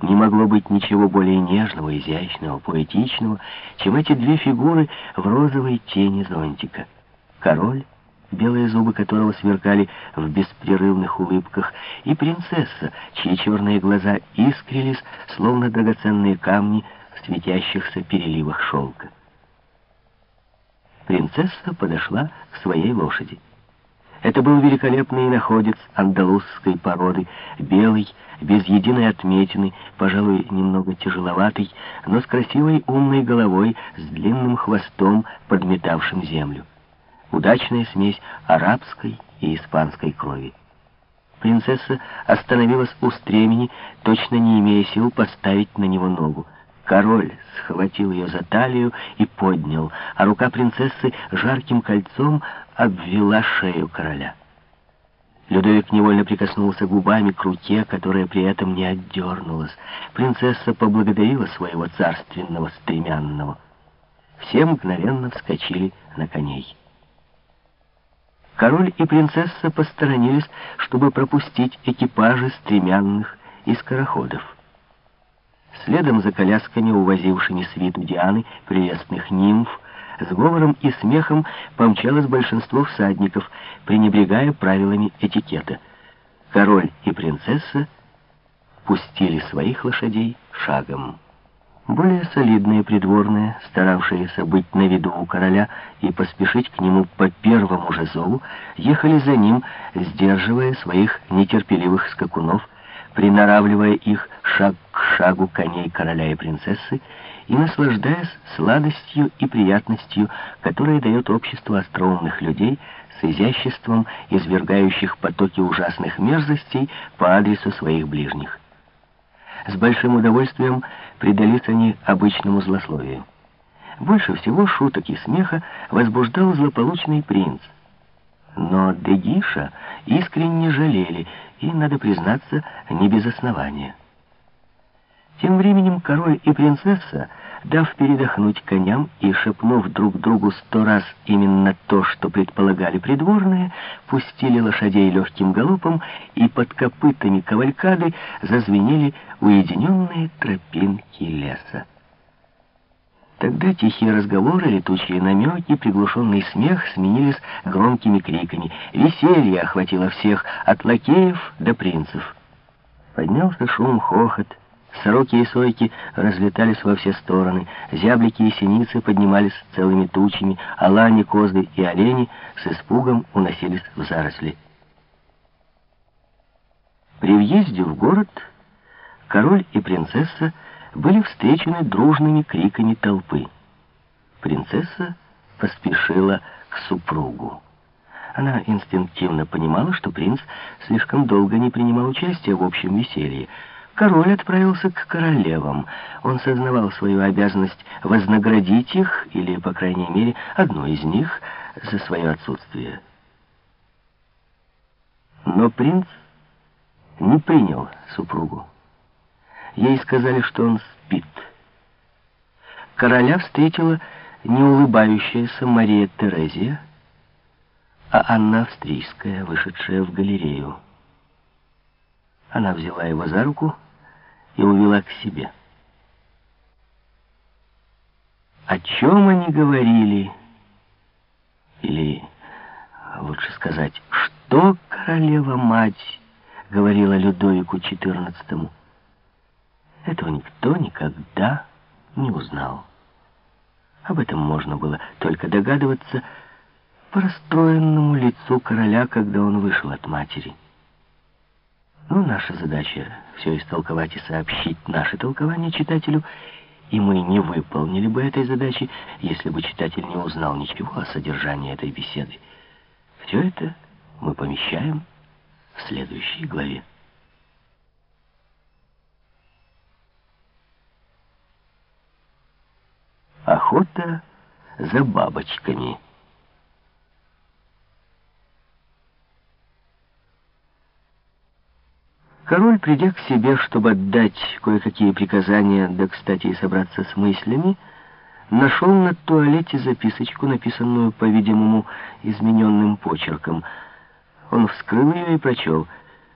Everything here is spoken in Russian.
Не могло быть ничего более нежного, изящного, поэтичного, чем эти две фигуры в розовой тени зонтика. Король, белые зубы которого сверкали в беспрерывных улыбках, и принцесса, чьи черные глаза искрились, словно драгоценные камни в светящихся переливах шелка. Принцесса подошла к своей лошади. Это был великолепный находец андалузской породы, белый, без единой отметины, пожалуй, немного тяжеловатый, но с красивой умной головой, с длинным хвостом, подметавшим землю. Удачная смесь арабской и испанской крови. Принцесса остановилась у стремени, точно не имея сил поставить на него ногу. Король схватил ее за талию и поднял, а рука принцессы жарким кольцом обвела шею короля. Людовик невольно прикоснулся губами к руке, которая при этом не отдернулась. Принцесса поблагодарила своего царственного стремянного. Все мгновенно вскочили на коней. Король и принцесса посторонились, чтобы пропустить экипажи стремянных и скороходов. Следом за колясками, увозившими свиту Дианы, прелестных нимф, с говором и смехом помчалось большинство всадников, пренебрегая правилами этикета. Король и принцесса пустили своих лошадей шагом. Более солидные придворные, старавшиеся быть на виду у короля и поспешить к нему по первому же зову, ехали за ним, сдерживая своих нетерпеливых скакунов, приноравливая их шаг шагу коней короля и принцессы и наслаждаясь сладостью и приятностью, которые дает общество остроумных людей с изяществом, извергающих потоки ужасных мерзостей по адресу своих ближних. С большим удовольствием предались они обычному злословию. Больше всего шуток и смеха возбуждал злополучный принц. Но Дегиша искренне жалели, и, надо признаться, не без основания. Тем временем король и принцесса, дав передохнуть коням и шепнув друг другу сто раз именно то, что предполагали придворные, пустили лошадей легким галопом, и под копытами кавалькады зазвенели уединенные тропинки леса. Тогда тихие разговоры, летучие намеки, приглушенный смех сменились громкими криками. Веселье охватило всех, от лакеев до принцев. Поднялся шум, хохот. Сороки и сойки разлетались во все стороны, зяблики и синицы поднимались целыми тучами, а лани, козы и олени с испугом уносились в заросли. При въезде в город король и принцесса были встречены дружными криками толпы. Принцесса поспешила к супругу. Она инстинктивно понимала, что принц слишком долго не принимал участия в общем веселье. Король отправился к королевам. Он сознавал свою обязанность вознаградить их, или, по крайней мере, одну из них, за свое отсутствие. Но принц не принял супругу. Ей сказали, что он спит. Короля встретила не улыбающаяся Мария Терезия, а Анна Австрийская, вышедшая в галерею. Она взяла его за руку и увела к себе. О чем они говорили? Или, лучше сказать, что королева-мать говорила Людовику XIV? Этого никто никогда не узнал. Об этом можно было только догадываться по расстроенному лицу короля, когда он вышел от матери. Но наша задача все истолковать и сообщить наше толкование читателю, и мы не выполнили бы этой задачи, если бы читатель не узнал ничего о содержании этой беседы. Все это мы помещаем в следующей главе. Охота за бабочками. Король, придя к себе, чтобы отдать кое-какие приказания, да, кстати, и собраться с мыслями, нашел на туалете записочку, написанную, по-видимому, измененным почерком. Он вскрыл ее и прочел —